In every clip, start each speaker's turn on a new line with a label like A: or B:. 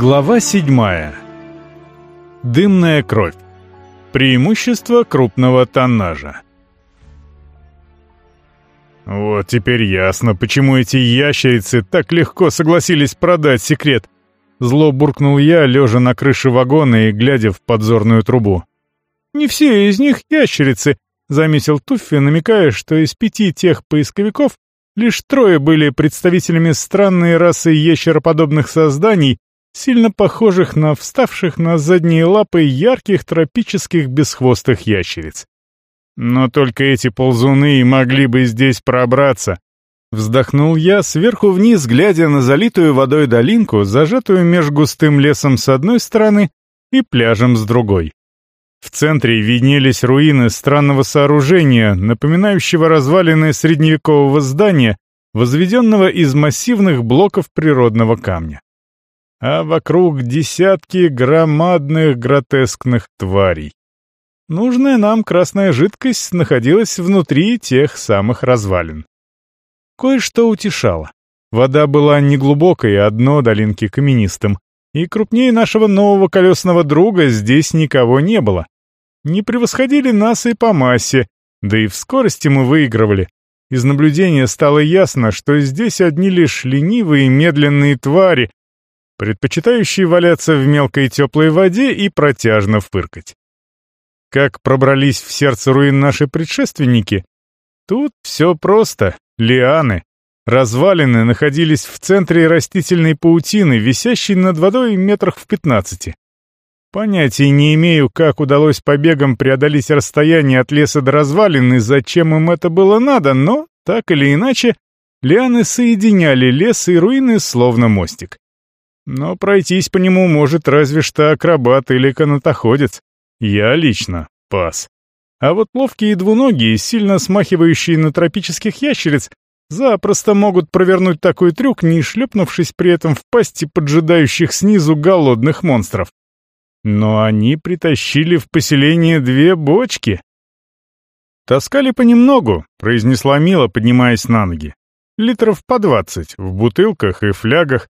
A: Глава седьмая. Дымная кровь. Преимущество крупного тоннажа. Вот теперь ясно, почему эти ящерицы так легко согласились продать секрет. Зло буркнул я, лежа на крыше вагона и глядя в подзорную трубу. «Не все из них ящерицы», — заметил Туффи, намекая, что из пяти тех поисковиков лишь трое были представителями странной расы ящероподобных созданий, сильно похожих на вставших на задние лапы ярких тропических бесхвостых ящериц. Но только эти ползуны и могли бы здесь пробраться. Вздохнул я, сверху вниз, глядя на залитую водой долинку, зажатую меж густым лесом с одной стороны и пляжем с другой. В центре виднелись руины странного сооружения, напоминающего развалины средневекового здания, возведенного из массивных блоков природного камня а вокруг десятки громадных гротескных тварей. Нужная нам красная жидкость находилась внутри тех самых развалин. Кое-что утешало. Вода была неглубокой, а дно долинки каменистым, и крупнее нашего нового колесного друга здесь никого не было. Не превосходили нас и по массе, да и в скорости мы выигрывали. Из наблюдения стало ясно, что здесь одни лишь ленивые медленные твари, предпочитающие валяться в мелкой теплой воде и протяжно фыркать. Как пробрались в сердце руин наши предшественники? Тут все просто. Лианы. Развалины находились в центре растительной паутины, висящей над водой метрах в пятнадцати. Понятия не имею, как удалось побегам преодолеть расстояние от леса до развалин и зачем им это было надо, но, так или иначе, лианы соединяли лес и руины словно мостик. Но пройтись по нему может разве что акробат или канатоходец. Я лично пас. А вот ловкие двуногие, сильно смахивающие на тропических ящериц, запросто могут провернуть такой трюк, не шлепнувшись при этом в пасти поджидающих снизу голодных монстров. Но они притащили в поселение две бочки. «Таскали понемногу», — произнесла Мила, поднимаясь на ноги. «Литров по двадцать, в бутылках и флягах,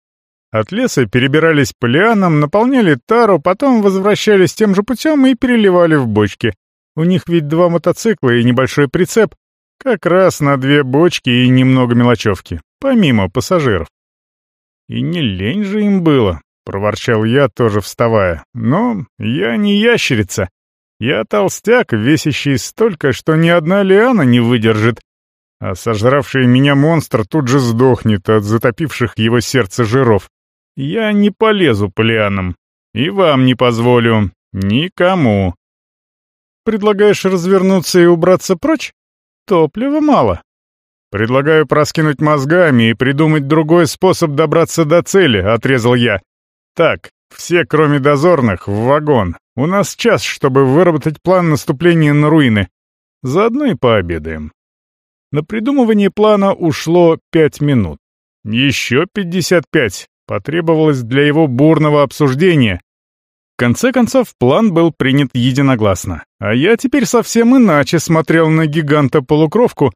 A: от леса перебирались по лианам, наполняли тару, потом возвращались тем же путем и переливали в бочки. У них ведь два мотоцикла и небольшой прицеп. Как раз на две бочки и немного мелочевки, помимо пассажиров. И не лень же им было, проворчал я, тоже вставая. Но я не ящерица. Я толстяк, весящий столько, что ни одна лиана не выдержит. А сожравший меня монстр тут же сдохнет от затопивших его сердце жиров. Я не полезу по лианам. И вам не позволю. Никому. Предлагаешь развернуться и убраться прочь? Топлива мало. Предлагаю проскинуть мозгами и придумать другой способ добраться до цели, отрезал я. Так, все, кроме дозорных, в вагон. У нас час, чтобы выработать план наступления на руины. Заодно и пообедаем. На придумывание плана ушло пять минут. Еще пятьдесят пять, потребовалось для его бурного обсуждения. В конце концов, план был принят единогласно, а я теперь совсем иначе смотрел на гиганта-полукровку,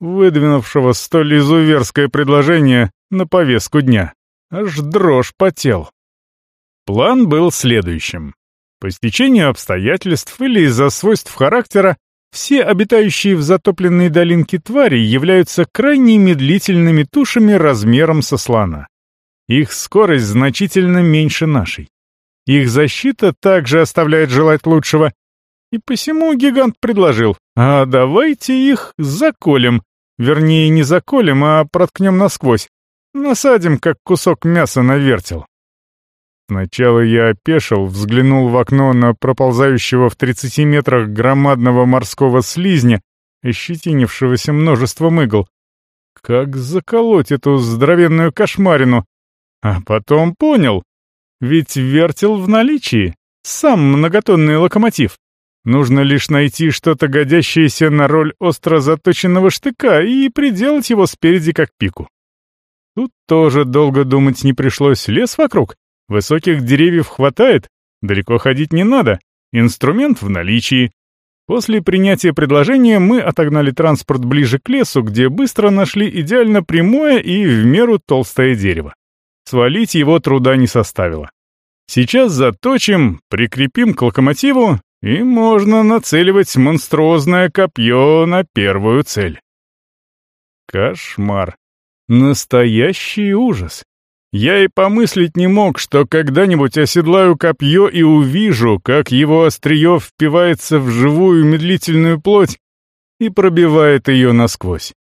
A: выдвинувшего столь изуверское предложение на повестку дня. Аж дрожь потел. План был следующим. По стечению обстоятельств или из-за свойств характера, все обитающие в затопленной долинке твари являются крайне медлительными тушами размером со слона. Их скорость значительно меньше нашей. Их защита также оставляет желать лучшего. И посему гигант предложил, а давайте их заколем. Вернее, не заколем, а проткнем насквозь. Насадим, как кусок мяса на вертел. Сначала я опешил, взглянул в окно на проползающего в 30 метрах громадного морского слизня, ощетинившегося множеством игл. Как заколоть эту здоровенную кошмарину? А потом понял. Ведь вертел в наличии. Сам многотонный локомотив. Нужно лишь найти что-то годящееся на роль остро заточенного штыка и приделать его спереди как пику. Тут тоже долго думать не пришлось. Лес вокруг. Высоких деревьев хватает. Далеко ходить не надо. Инструмент в наличии. После принятия предложения мы отогнали транспорт ближе к лесу, где быстро нашли идеально прямое и в меру толстое дерево. Свалить его труда не составило. Сейчас заточим, прикрепим к локомотиву, и можно нацеливать монструозное копье на первую цель. Кошмар. Настоящий ужас. Я и помыслить не мог, что когда-нибудь оседлаю копье и увижу, как его острие впивается в живую медлительную плоть и пробивает ее насквозь.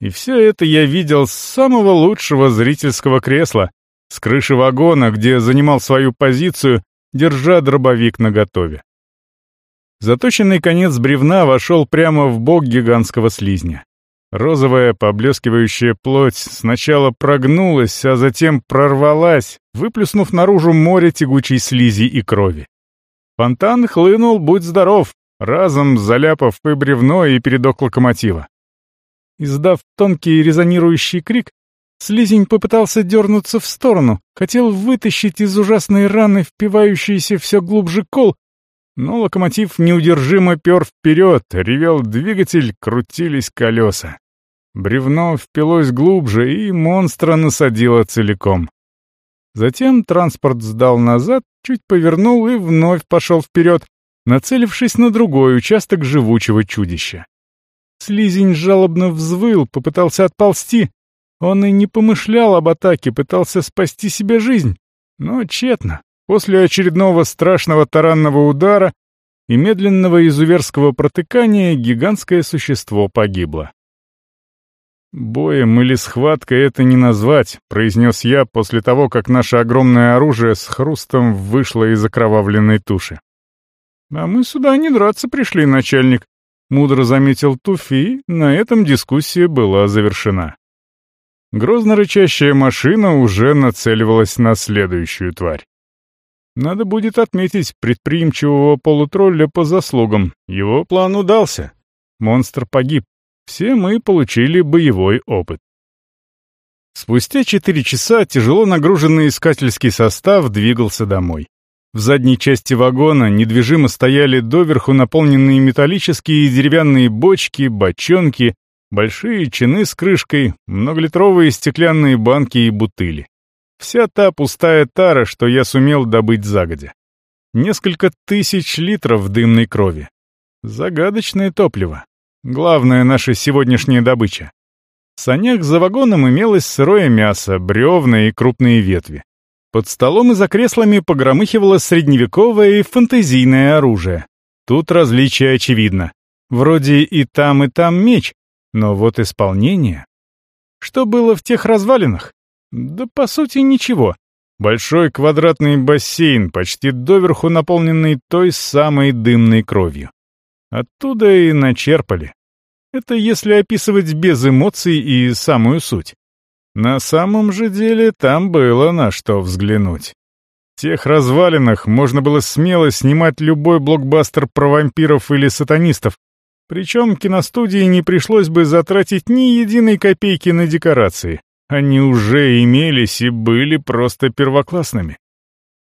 A: И все это я видел с самого лучшего зрительского кресла, с крыши вагона, где занимал свою позицию, держа дробовик наготове. Заточенный конец бревна вошел прямо в бок гигантского слизня. Розовая поблескивающая плоть сначала прогнулась, а затем прорвалась, выплюснув наружу море тягучей слизи и крови. Фонтан хлынул, будь здоров, разом заляпав и бревно, и передок локомотива. Издав тонкий резонирующий крик, слизень попытался дернуться в сторону, хотел вытащить из ужасной раны впивающийся все глубже кол, но локомотив неудержимо пер вперед, ревел двигатель, крутились колеса. Бревно впилось глубже, и монстра насадило целиком. Затем транспорт сдал назад, чуть повернул и вновь пошел вперед, нацелившись на другой участок живучего чудища. Слизень жалобно взвыл, попытался отползти. Он и не помышлял об атаке, пытался спасти себе жизнь. Но тщетно. После очередного страшного таранного удара и медленного изуверского протыкания гигантское существо погибло. «Боем или схваткой это не назвать», — произнес я после того, как наше огромное оружие с хрустом вышло из окровавленной туши. «А мы сюда не драться пришли, начальник», — мудро заметил Туфи, на этом дискуссия была завершена. Грозно рычащая машина уже нацеливалась на следующую тварь. Надо будет отметить предприимчивого полутролля по заслугам. Его план удался. Монстр погиб. Все мы получили боевой опыт. Спустя четыре часа тяжело нагруженный искательский состав двигался домой. В задней части вагона недвижимо стояли доверху наполненные металлические и деревянные бочки, бочонки, большие чины с крышкой, многолитровые стеклянные банки и бутыли. Вся та пустая тара, что я сумел добыть загодя. Несколько тысяч литров дымной крови. Загадочное топливо. Главная наша сегодняшняя добыча. В санях за вагоном имелось сырое мясо, бревна и крупные ветви. Под столом и за креслами погромыхивало средневековое и фантазийное оружие. Тут различие очевидно. Вроде и там, и там меч, но вот исполнение... Что было в тех развалинах? Да по сути ничего. Большой квадратный бассейн, почти доверху наполненный той самой дымной кровью. Оттуда и начерпали. Это если описывать без эмоций и самую суть. На самом же деле там было на что взглянуть. В тех развалинах можно было смело снимать любой блокбастер про вампиров или сатанистов, причем киностудии не пришлось бы затратить ни единой копейки на декорации. Они уже имелись и были просто первоклассными.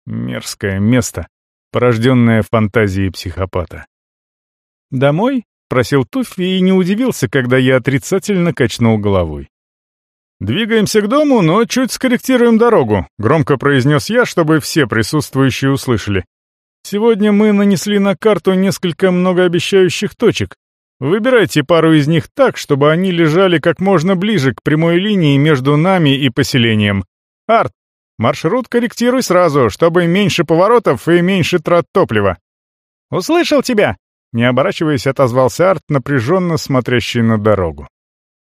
A: Мерзкое место, порожденное фантазией психопата. «Домой?» — просил Туффи и не удивился, когда я отрицательно качнул головой. «Двигаемся к дому, но чуть скорректируем дорогу», — громко произнес я, чтобы все присутствующие услышали. «Сегодня мы нанесли на карту несколько многообещающих точек, Выбирайте пару из них так, чтобы они лежали как можно ближе к прямой линии между нами и поселением. Арт, маршрут корректируй сразу, чтобы меньше поворотов и меньше трат топлива. Услышал тебя! Не оборачиваясь, отозвался Арт, напряженно смотрящий на дорогу.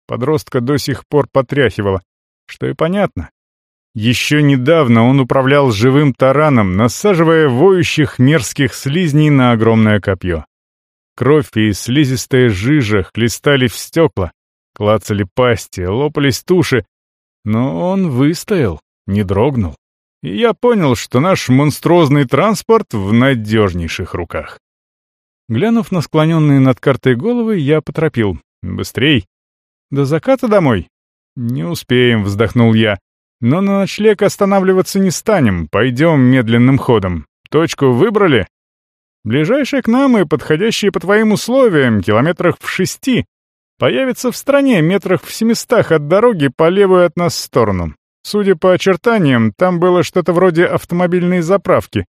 A: Подростка до сих пор потряхивало, что и понятно. Еще недавно он управлял живым тараном, насаживая воющих мерзких слизней на огромное копье. Кровь и слизистая жижа хлестали в стекла, клацали пасти, лопались туши, но он выстоял, не дрогнул. И я понял, что наш монструозный транспорт в надежнейших руках. Глянув на склоненные над картой головы, я поторопил. «Быстрей!» «До заката домой?» «Не успеем», — вздохнул я. «Но на ночлег останавливаться не станем, пойдем медленным ходом. Точку выбрали?» Ближайшие к нам и подходящие по твоим условиям, километрах в шести, появится в стране метрах в семистах от дороги по левую от нас сторону. Судя по очертаниям, там было что-то вроде автомобильной заправки.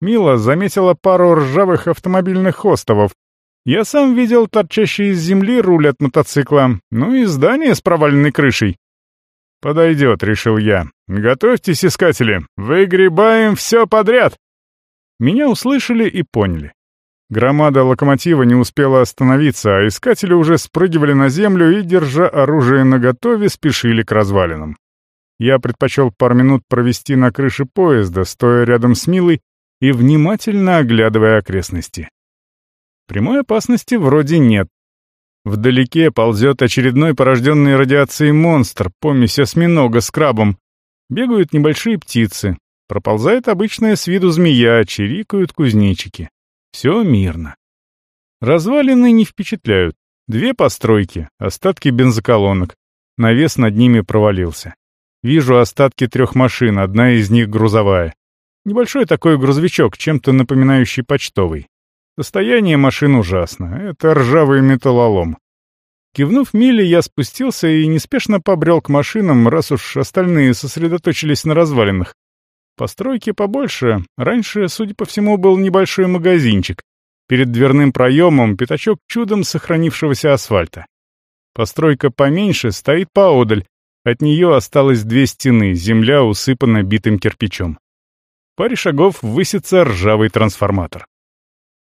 A: Мила заметила пару ржавых автомобильных остовов. Я сам видел торчащий из земли руль от мотоцикла, ну и здание с проваленной крышей. «Подойдет», — решил я. «Готовьтесь, искатели, выгребаем все подряд!» Меня услышали и поняли. Громада локомотива не успела остановиться, а искатели уже спрыгивали на землю и, держа оружие наготове, спешили к развалинам. Я предпочел пару минут провести на крыше поезда, стоя рядом с Милой и внимательно оглядывая окрестности. Прямой опасности вроде нет. Вдалеке ползет очередной порожденный радиацией монстр, помесь осьминога с крабом. Бегают небольшие птицы. Проползает обычная с виду змея, чирикают кузнечики. Все мирно. Развалины не впечатляют. Две постройки, остатки бензоколонок. Навес над ними провалился. Вижу остатки трех машин, одна из них грузовая. Небольшой такой грузовичок, чем-то напоминающий почтовый. Состояние машин ужасно. Это ржавый металлолом. Кивнув Миле, я спустился и неспешно побрел к машинам, раз уж остальные сосредоточились на развалинах. Постройки побольше. Раньше, судя по всему, был небольшой магазинчик. Перед дверным проемом пятачок чудом сохранившегося асфальта. Постройка поменьше стоит поодаль, от нее осталось две стены, земля усыпана битым кирпичом. В паре шагов высится ржавый трансформатор.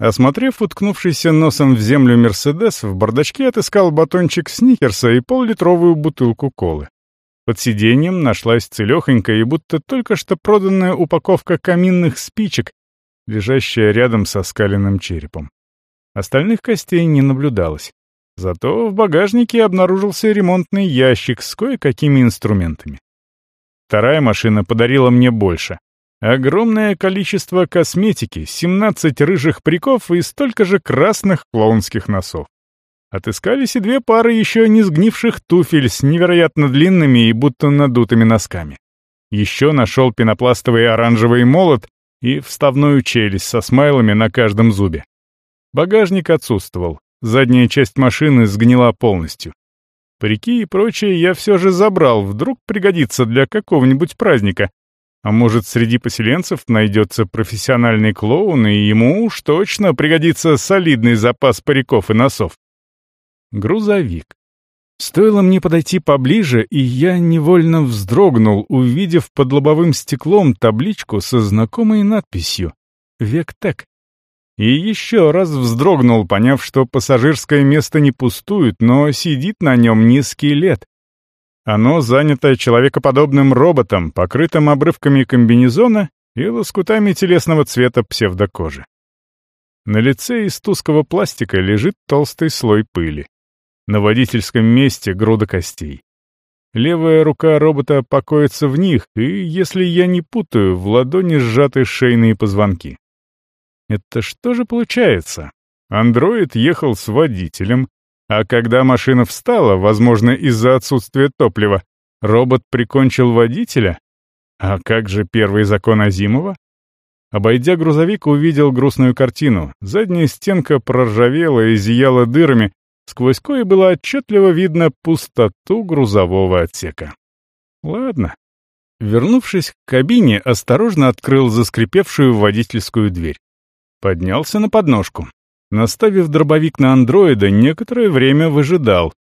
A: Осмотрев уткнувшийся носом в землю «Мерседес», в бардачке отыскал батончик сникерса и поллитровую бутылку колы. Под сиденьем нашлась целехонькая и будто только что проданная упаковка каминных спичек, лежащая рядом со скаленным черепом. Остальных костей не наблюдалось. Зато в багажнике обнаружился ремонтный ящик с кое-какими инструментами. Вторая машина подарила мне больше. Огромное количество косметики, 17 рыжих париков и столько же красных клоунских носов. Отыскались и две пары еще не сгнивших туфель с невероятно длинными и будто надутыми носками. Еще нашел пенопластовый оранжевый молот и вставную челюсть со смайлами на каждом зубе. Багажник отсутствовал, Задняя часть машины сгнила полностью. Парики и прочее я все же забрал, вдруг пригодится для какого-нибудь праздника. А может, среди поселенцев найдется профессиональный клоун, и ему уж точно пригодится солидный запас париков и носов. Грузовик. Стоило мне подойти поближе, и я невольно вздрогнул, увидев под лобовым стеклом табличку со знакомой надписью «Вектек». И еще раз вздрогнул, поняв, что пассажирское место не пустует, но сидит на нем не скелет. Оно занято человекоподобным роботом, покрытым обрывками комбинезона и лоскутами телесного цвета псевдокожи. На лице из туского пластика лежит толстый слой пыли. На водительском месте груда костей. Левая рука робота покоится в них, и, если я не путаю, в ладони сжаты шейные позвонки. Это что же получается? Андроид ехал с водителем, а когда машина встала, возможно, из-за отсутствия топлива, робот прикончил водителя? А как же первый закон Азимова? Обойдя грузовик, увидел грустную картину. Задняя стенка проржавела и зияла дырами, сквозь кое было отчетливо видно пустоту грузового отсека. Ладно. Вернувшись к кабине, осторожно открыл заскрипевшую водительскую дверь. Поднялся на подножку. Наставив дробовик на андроида, некоторое время выжидал.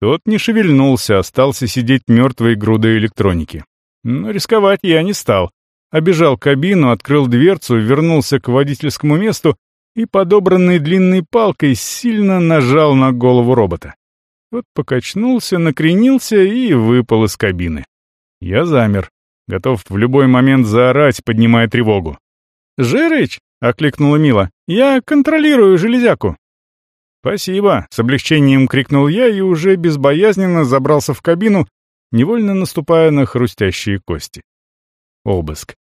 A: Тот не шевельнулся, остался сидеть мертвой грудой электроники. Но рисковать я не стал. Обежал кабину, открыл дверцу, вернулся к водительскому месту и подобранной длинной палкой сильно нажал на голову робота. Тот покачнулся, накренился и выпал из кабины. Я замер, готов в любой момент заорать, поднимая тревогу. «Жирыч!» окликнула Мила. «Я контролирую железяку». «Спасибо», — с облегчением крикнул я и уже безбоязненно забрался в кабину, невольно наступая на хрустящие кости. Обыск.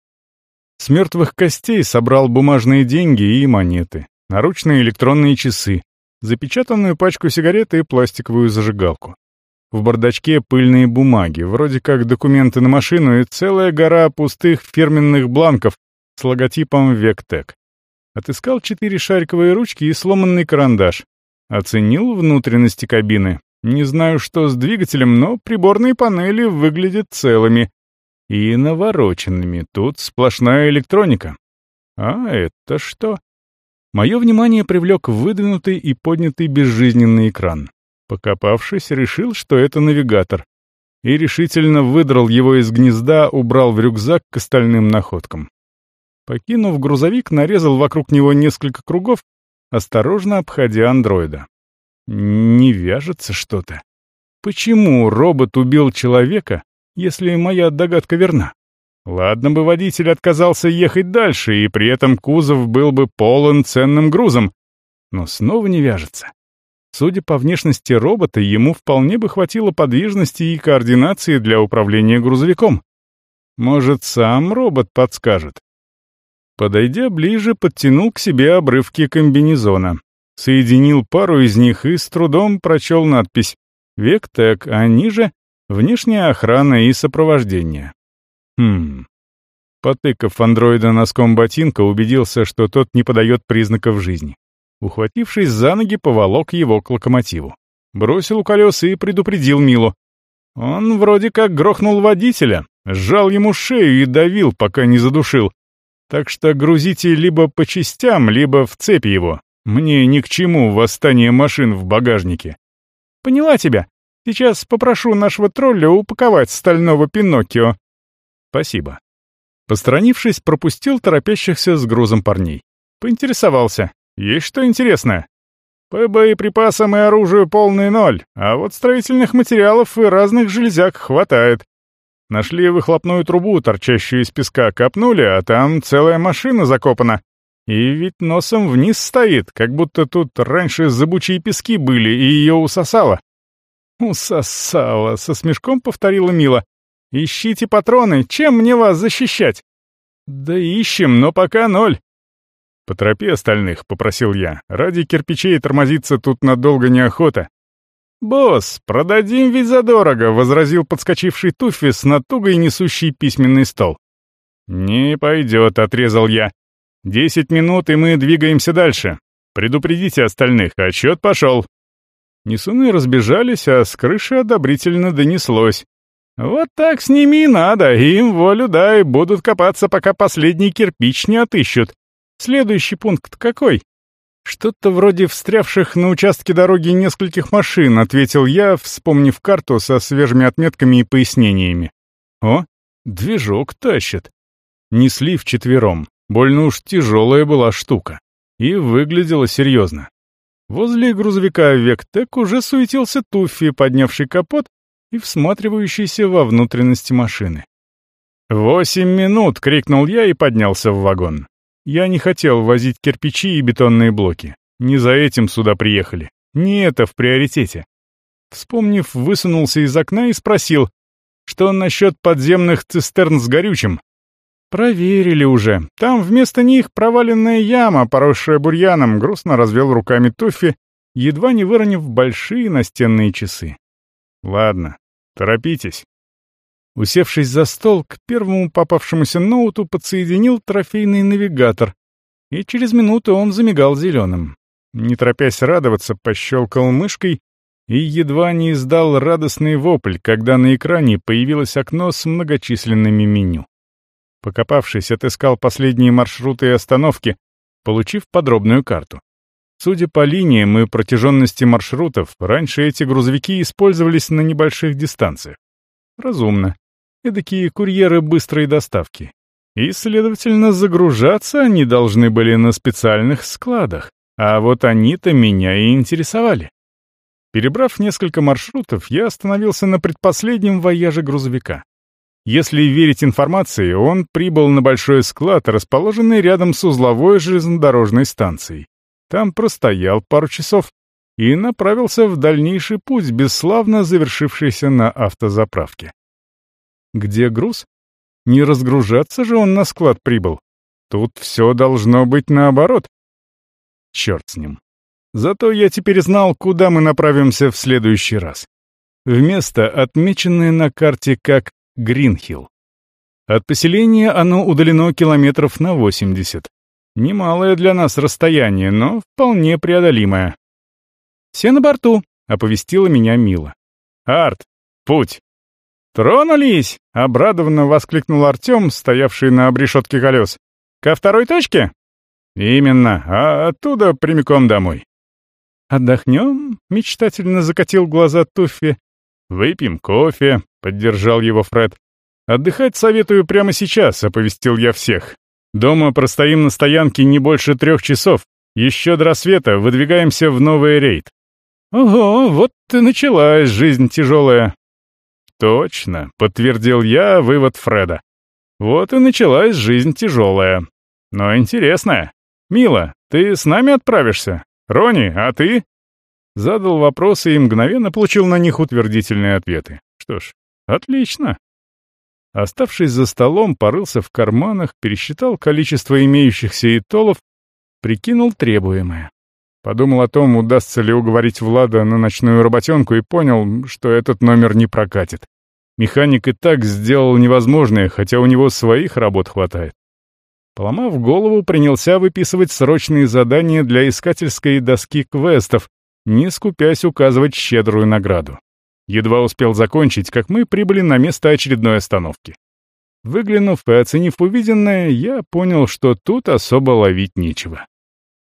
A: С мертвых костей собрал бумажные деньги и монеты, наручные электронные часы, запечатанную пачку сигарет и пластиковую зажигалку. В бардачке пыльные бумаги, вроде как документы на машину и целая гора пустых фирменных бланков с логотипом «Вектек». Отыскал четыре шариковые ручки и сломанный карандаш. Оценил внутренности кабины. Не знаю, что с двигателем, но приборные панели выглядят целыми. И навороченными, тут сплошная электроника. А это что? Мое внимание привлек выдвинутый и поднятый безжизненный экран. Покопавшись, решил, что это навигатор. И решительно выдрал его из гнезда, убрал в рюкзак к остальным находкам. Покинув грузовик, нарезал вокруг него несколько кругов, осторожно обходя андроида. Не вяжется что-то. Почему робот убил человека, если моя догадка верна? Ладно бы водитель отказался ехать дальше, и при этом кузов был бы полон ценным грузом, но снова не вяжется. Судя по внешности робота, ему вполне бы хватило подвижности и координации для управления грузовиком. Может, сам робот подскажет. Подойдя ближе, подтянул к себе обрывки комбинезона. Соединил пару из них и с трудом прочел надпись «Вектек», а ниже — «Внешняя охрана и сопровождение». Хм. Потыкав андроида носком ботинка, убедился, что тот не подает признаков жизни. Ухватившись за ноги, поволок его к локомотиву. Бросил у колес и предупредил Милу. Он вроде как грохнул водителя, сжал ему шею и давил, пока не задушил. Так что грузите либо по частям, либо в цепи его. Мне ни к чему восстание машин в багажнике. Поняла тебя. Сейчас попрошу нашего тролля упаковать стального Пиноккио. Спасибо. Посторонившись, пропустил торопящихся с грузом парней. Поинтересовался. Есть что интересное? По боеприпасам и оружию полный ноль, а вот строительных материалов и разных железяк хватает. Нашли выхлопную трубу, торчащую из песка, копнули, а там целая машина закопана. И ведь носом вниз стоит, как будто тут раньше зыбучие пески были, и ее усосало. «Усосало», — со смешком повторила Мила. «Ищите патроны, чем мне вас защищать?» «Да ищем, но пока ноль». «По тропе остальных», — попросил я. «Ради кирпичей тормозиться тут надолго неохота. «Босс, продадим ведь задорого», — возразил подскочивший Туфи с натугой несущий письменный стол. «Не пойдет», — отрезал я. «Десять минут, и мы двигаемся дальше. Предупредите остальных, отчет пошел». Несуны разбежались, а с крыши одобрительно донеслось. «Вот так с ними и надо, им волю дай, будут копаться, пока последний кирпич не отыщут. Следующий пункт какой?» «Что-то вроде встрявших на участке дороги нескольких машин», — ответил я, вспомнив карту со свежими отметками и пояснениями. «О, движок тащит». Несли вчетвером. Больно уж тяжелая была штука. И выглядела серьезно. Возле грузовика «Вектек» уже суетился Туффи, поднявший капот и всматривающийся во внутренности машины. «Восемь минут!» — крикнул я и поднялся в вагон. Я не хотел возить кирпичи и бетонные блоки. Не за этим сюда приехали. Не это в приоритете. Вспомнив, высунулся из окна и спросил, что насчет подземных цистерн с горючим. «Проверили уже. Там вместо них проваленная яма, поросшая бурьяном», — грустно развел руками Туффи, едва не выронив большие настенные часы. «Ладно, торопитесь». Усевшись за стол, к первому попавшемуся ноуту подсоединил трофейный навигатор, и через минуту он замигал зеленым. Не торопясь радоваться, пощелкал мышкой и едва не издал радостный вопль, когда на экране появилось окно с многочисленными меню. Покопавшись, отыскал последние маршруты и остановки, получив подробную карту. Судя по линиям и протяженности маршрутов, раньше эти грузовики использовались на небольших дистанциях. Разумно. Эдакие курьеры быстрой доставки. И, следовательно, загружаться они должны были на специальных складах. А вот они-то меня и интересовали. Перебрав несколько маршрутов, я остановился на предпоследнем вояже грузовика. Если верить информации, он прибыл на большой склад, расположенный рядом с узловой железнодорожной станцией. Там простоял пару часов и направился в дальнейший путь, бесславно завершившийся на автозаправке. Где груз? Не разгружаться же он на склад прибыл. Тут все должно быть наоборот. Черт с ним. Зато я теперь знал, куда мы направимся в следующий раз. В место, отмеченное на карте как Гринхилл. От поселения оно удалено километров на 80. Немалое для нас расстояние, но вполне преодолимое. «Все на борту», — оповестила меня Мила. «Арт, путь!» «Тронулись!» — обрадованно воскликнул Артем, стоявший на обрешетке колес. «Ко второй точке?» «Именно, а оттуда прямиком домой». «Отдохнем?» — мечтательно закатил глаза Туффи. «Выпьем кофе», — поддержал его Фред. «Отдыхать советую прямо сейчас», — оповестил я всех. «Дома простоим на стоянке не больше трех часов. Еще до рассвета выдвигаемся в новый рейд». «Ого, вот и началась жизнь тяжелая». «Точно», — подтвердил я вывод Фреда. «Вот и началась жизнь тяжелая. Но интересная. Мила, ты с нами отправишься? Рони, а ты?» Задал вопросы и мгновенно получил на них утвердительные ответы. Что ж, отлично. Оставшись за столом, порылся в карманах, пересчитал количество имеющихся итолов, прикинул требуемое. Подумал о том, удастся ли уговорить Влада на ночную работенку и понял, что этот номер не прокатит. Механик и так сделал невозможное, хотя у него своих работ хватает. Поломав голову, принялся выписывать срочные задания для искательской доски квестов, не скупясь указывать щедрую награду. Едва успел закончить, как мы прибыли на место очередной остановки. Выглянув и оценив увиденное, я понял, что тут особо ловить нечего.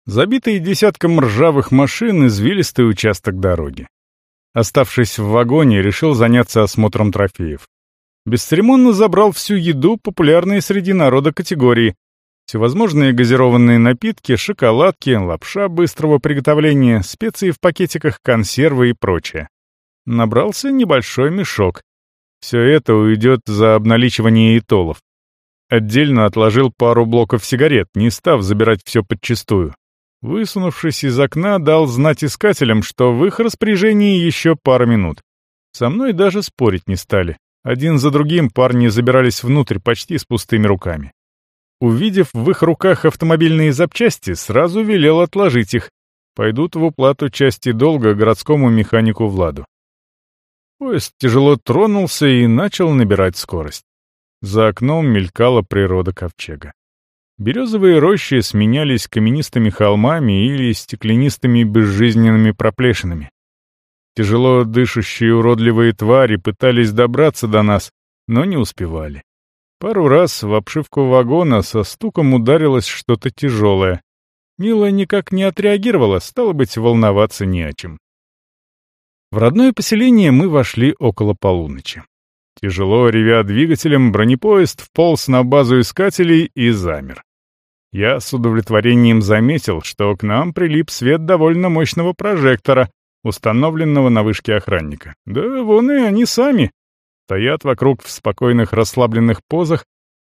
A: Забитый десятком ржавых машин извилистый участок дороги. Оставшись в вагоне, решил заняться осмотром трофеев. Бесцеремонно забрал всю еду, популярные среди народа категории, Всевозможные газированные напитки, шоколадки, лапша быстрого приготовления, специи в пакетиках, консервы и прочее. Набрался небольшой мешок. Все это уйдет за обналичивание итолов. Отдельно отложил пару блоков сигарет, не став забирать все подчистую. Высунувшись из окна, дал знать искателям, что в их распоряжении еще пара минут. Со мной даже спорить не стали. Один за другим парни забирались внутрь почти с пустыми руками. Увидев в их руках автомобильные запчасти, сразу велел отложить их. Пойдут в уплату части долга городскому механику Владу. Поезд тяжело тронулся и начал набирать скорость. За окном мелькала природа ковчега. Березовые рощи сменялись каменистыми холмами или стеклянистыми безжизненными проплешинами. Тяжело дышащие уродливые твари пытались добраться до нас, но не успевали. Пару раз в обшивку вагона со стуком ударилось что-то тяжелое. Мила никак не отреагировала, стало быть, волноваться не о чем. В родное поселение мы вошли около полуночи. Тяжело ревя двигателем, бронепоезд вполз на базу искателей и замер. Я с удовлетворением заметил, что к нам прилип свет довольно мощного прожектора, установленного на вышке охранника. Да вон и они сами, Стоят вокруг в спокойных расслабленных позах,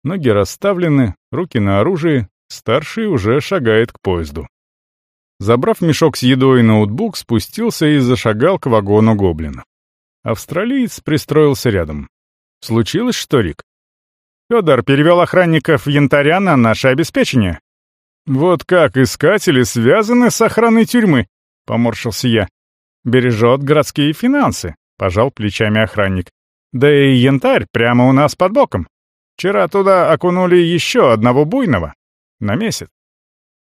A: ноги расставлены, руки на оружии, старший уже шагает к поезду. Забрав мешок с едой и ноутбук, спустился и зашагал к вагону гоблина. Австралиец пристроился рядом. «Случилось что, Рик?» «Федор перевел охранников янтаря на наше обеспечение». «Вот как искатели связаны с охраной тюрьмы», — поморщился я. «Бережет городские финансы», — пожал плечами охранник. Да и янтарь прямо у нас под боком. Вчера туда окунули еще одного буйного. На месяц.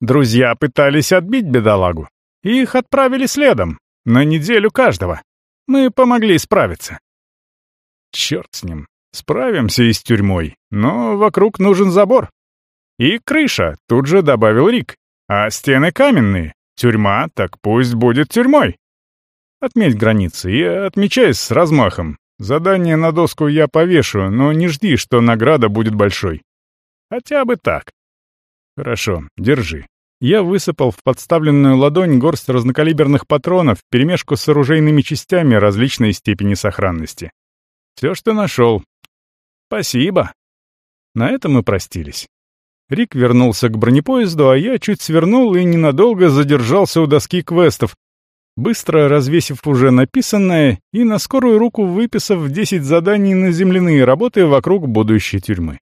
A: Друзья пытались отбить бедолагу. Их отправили следом. На неделю каждого. Мы помогли справиться. Черт с ним. Справимся и с тюрьмой. Но вокруг нужен забор. И крыша, тут же добавил Рик. А стены каменные. Тюрьма, так пусть будет тюрьмой. Отметь границы и отмечай с размахом. Задание на доску я повешу, но не жди, что награда будет большой. Хотя бы так. Хорошо, держи. Я высыпал в подставленную ладонь горсть разнокалиберных патронов перемешку с оружейными частями различной степени сохранности. Все, что нашел. Спасибо. На этом мы простились. Рик вернулся к бронепоезду, а я чуть свернул и ненадолго задержался у доски квестов, быстро развесив уже написанное и на скорую руку выписав 10 заданий на земляные работы вокруг будущей тюрьмы.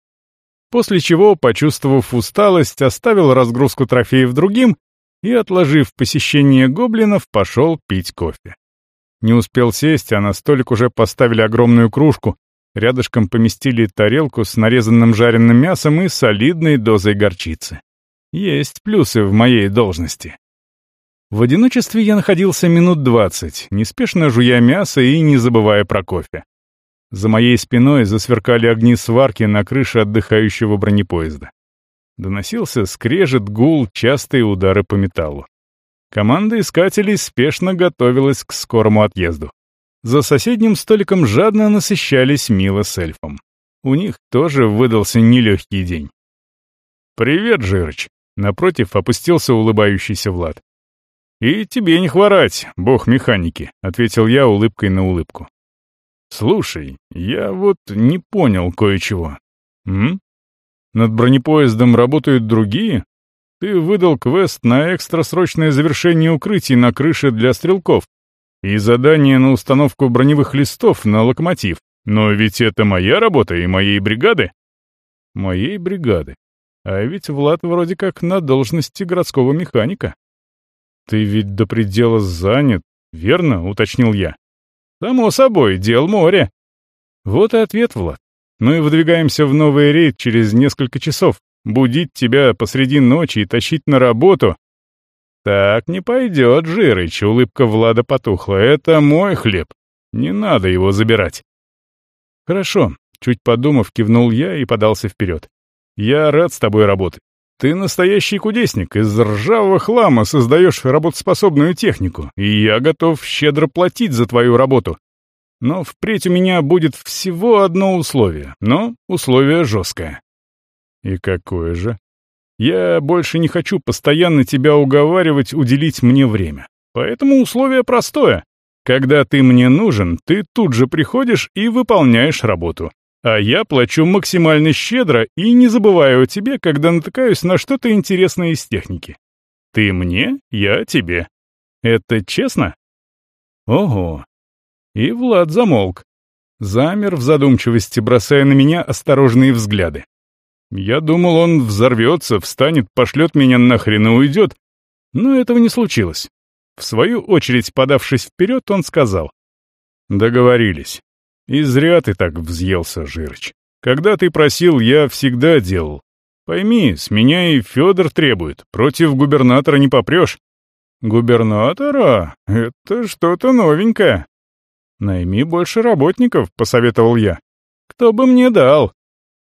A: После чего, почувствовав усталость, оставил разгрузку трофеев другим и, отложив посещение гоблинов, пошел пить кофе. Не успел сесть, а на столик уже поставили огромную кружку, рядышком поместили тарелку с нарезанным жареным мясом и солидной дозой горчицы. Есть плюсы в моей должности. В одиночестве я находился минут двадцать, неспешно жуя мясо и не забывая про кофе. За моей спиной засверкали огни сварки на крыше отдыхающего бронепоезда. Доносился скрежет, гул, частые удары по металлу. Команда искателей спешно готовилась к скорому отъезду. За соседним столиком жадно насыщались Мила с эльфом. У них тоже выдался нелегкий день. «Привет, Жирыч!» — напротив опустился улыбающийся Влад. «И тебе не хворать, бог механики», — ответил я улыбкой на улыбку. «Слушай, я вот не понял кое-чего. М? Над бронепоездом работают другие? Ты выдал квест на экстрасрочное завершение укрытий на крыше для стрелков и задание на установку броневых листов на локомотив. Но ведь это моя работа и моей бригады. Моей бригады. А ведь Влад вроде как на должности городского механика. Ты ведь до предела занят, верно? Уточнил я. Само собой, дел море. Вот и ответ, Влад. Мы выдвигаемся в новый рейд через несколько часов. Будить тебя посреди ночи и тащить на работу «Так не пойдет, Жирыч», — улыбка Влада потухла. «Это мой хлеб. Не надо его забирать». «Хорошо», — чуть подумав, кивнул я и подался вперед. «Я рад с тобой работать. Ты настоящий кудесник, из ржавого хлама создаешь работоспособную технику, и я готов щедро платить за твою работу. Но впредь у меня будет всего одно условие, но условие жесткое». «И какое же?» Я больше не хочу постоянно тебя уговаривать уделить мне время. Поэтому условие простое. Когда ты мне нужен, ты тут же приходишь и выполняешь работу. А я плачу максимально щедро и не забываю о тебе, когда натыкаюсь на что-то интересное из техники. Ты мне, я тебе. Это честно? Ого. И Влад замолк. Замер в задумчивости, бросая на меня осторожные взгляды. Я думал, он взорвется, встанет, пошлет меня нахрен и уйдет. Но этого не случилось. В свою очередь, подавшись вперед, он сказал. «Договорились. И зря ты так взъелся, Жирыч. Когда ты просил, я всегда делал. Пойми, с меня и Федор требует. Против губернатора не попрешь». «Губернатора? Это что-то новенькое». «Найми больше работников», — посоветовал я. «Кто бы мне дал?»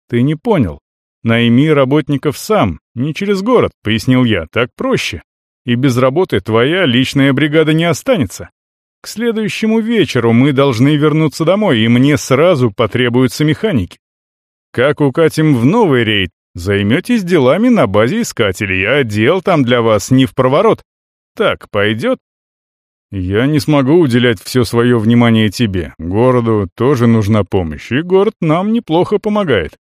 A: «Ты не понял. «Найми работников сам, не через город», — пояснил я, — «так проще. И без работы твоя личная бригада не останется. К следующему вечеру мы должны вернуться домой, и мне сразу потребуются механики. Как укатим в новый рейд, займетесь делами на базе искателей, а дел там для вас не в проворот. Так пойдет?» «Я не смогу уделять все свое внимание тебе. Городу тоже нужна помощь, и город нам неплохо помогает.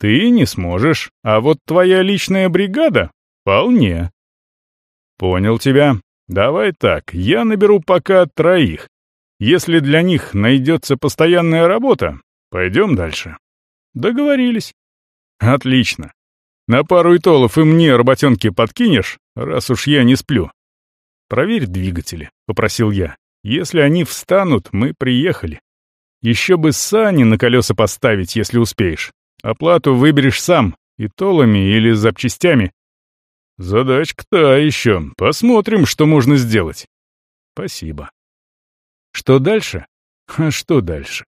A: Ты не сможешь, а вот твоя личная бригада — вполне. Понял тебя. Давай так, я наберу пока троих. Если для них найдется постоянная работа, пойдем дальше. Договорились. Отлично. На пару итолов и мне работенки подкинешь, раз уж я не сплю. Проверь двигатели, — попросил я. Если они встанут, мы приехали. Еще бы сани на колеса поставить, если успеешь. Оплату выберешь сам, и или запчастями. Задачка та еще. Посмотрим, что можно сделать. Спасибо. Что дальше? А что дальше?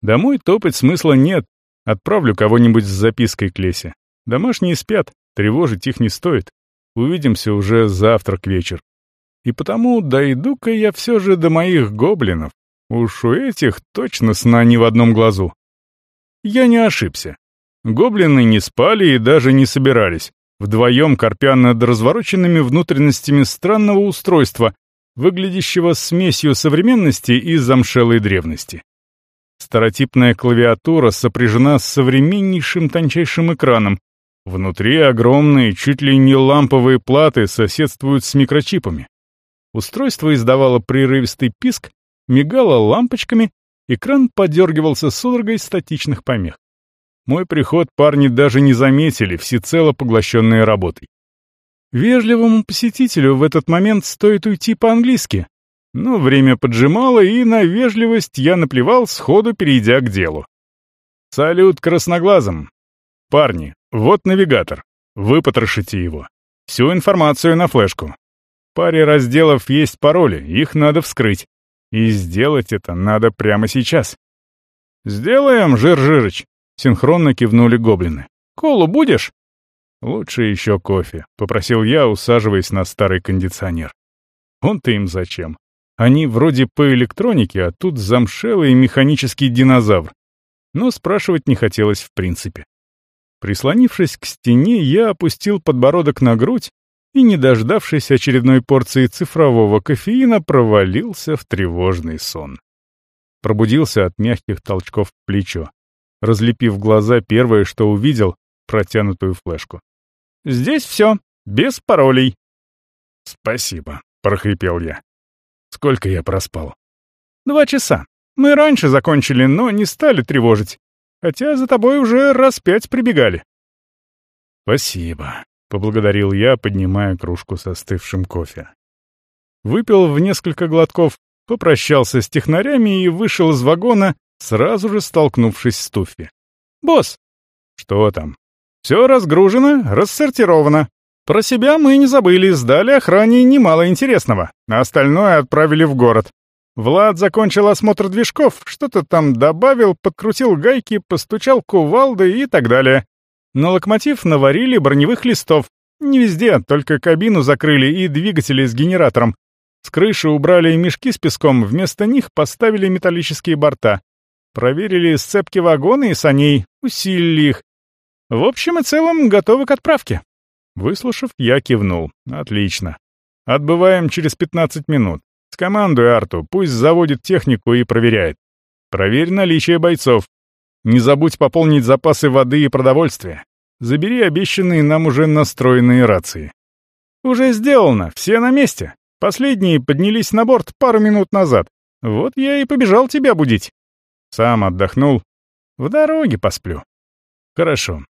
A: Домой топать смысла нет. Отправлю кого-нибудь с запиской к Лесе. Домашние спят, тревожить их не стоит. Увидимся уже завтра к вечер. И потому дойду-ка я все же до моих гоблинов. Уж у этих точно сна ни в одном глазу. Я не ошибся. Гоблины не спали и даже не собирались, вдвоем корпя над развороченными внутренностями странного устройства, выглядящего смесью современности и замшелой древности. Старотипная клавиатура сопряжена с современнейшим тончайшим экраном. Внутри огромные, чуть ли не ламповые платы соседствуют с микрочипами. Устройство издавало прерывистый писк, мигало лампочками, экран подергивался судорогой статичных помех. Мой приход парни даже не заметили, всецело поглощенные работой. Вежливому посетителю в этот момент стоит уйти по-английски. Но время поджимало, и на вежливость я наплевал, сходу перейдя к делу. «Салют красноглазым! Парни, вот навигатор. Вы потрошите его. Всю информацию на флешку. Паре разделов есть пароли, их надо вскрыть. И сделать это надо прямо сейчас. «Сделаем, Жир-Жирыч!» — синхронно кивнули гоблины. «Колу будешь?» «Лучше еще кофе», — попросил я, усаживаясь на старый кондиционер. «Он-то им зачем? Они вроде по электронике, а тут замшелый механический динозавр. Но спрашивать не хотелось в принципе. Прислонившись к стене, я опустил подбородок на грудь и, не дождавшись очередной порции цифрового кофеина, провалился в тревожный сон. Пробудился от мягких толчков в плечо. Разлепив глаза, первое, что увидел — протянутую флешку. «Здесь все, без паролей». «Спасибо», — прохрипел я. «Сколько я проспал?» «Два часа. Мы раньше закончили, но не стали тревожить. Хотя за тобой уже раз пять прибегали». «Спасибо», — поблагодарил я, поднимая кружку со остывшим кофе. Выпил в несколько глотков, попрощался с технарями и вышел из вагона, сразу же столкнувшись с Туффи. «Босс!» «Что там?» «Все разгружено, рассортировано. Про себя мы не забыли, сдали охране немало интересного, а остальное отправили в город. Влад закончил осмотр движков, что-то там добавил, подкрутил гайки, постучал кувалдой и так далее. На локомотив наварили броневых листов. Не везде, только кабину закрыли и двигатели с генератором. С крыши убрали мешки с песком, вместо них поставили металлические борта. Проверили сцепки вагона и саней, усилили их. В общем и целом, готовы к отправке. Выслушав, я кивнул. Отлично. Отбываем через 15 минут. Скомандуй Арту, пусть заводит технику и проверяет. Проверь наличие бойцов. Не забудь пополнить запасы воды и продовольствия. Забери обещанные нам уже настроенные рации. Уже сделано, все на месте. Последние поднялись на борт пару минут назад. Вот я и побежал тебя будить. Сам отдохнул. В дороге посплю. Хорошо.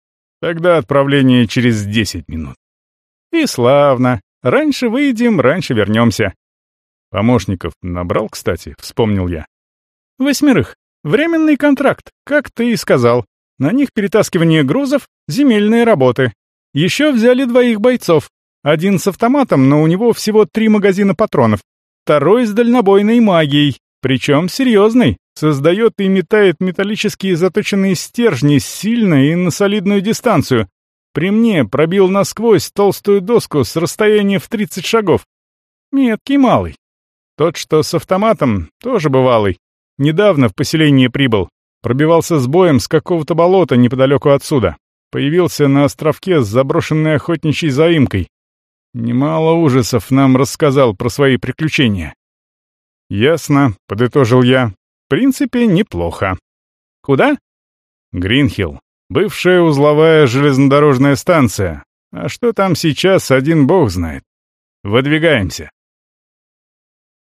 A: Тогда отправление через 10 минут. И славно. Раньше выйдем, раньше вернемся. Помощников набрал, кстати, вспомнил я. Восьмерых. Временный контракт, как ты и сказал. На них перетаскивание грузов, земельные работы. Еще взяли двоих бойцов. Один с автоматом, но у него всего три магазина патронов. Второй с дальнобойной магией, причем серьезной. Создает и метает металлические заточенные стержни сильно и на солидную дистанцию. При мне пробил насквозь толстую доску с расстояния в 30 шагов. Меткий малый. Тот, что с автоматом, тоже бывалый. Недавно в поселение прибыл. Пробивался с боем с какого-то болота неподалеку отсюда. Появился на островке с заброшенной охотничьей заимкой. Немало ужасов нам рассказал про свои приключения. «Ясно», — подытожил я. «В принципе, неплохо». «Куда?» «Гринхилл. Бывшая узловая железнодорожная станция. А что там сейчас, один бог знает. Выдвигаемся».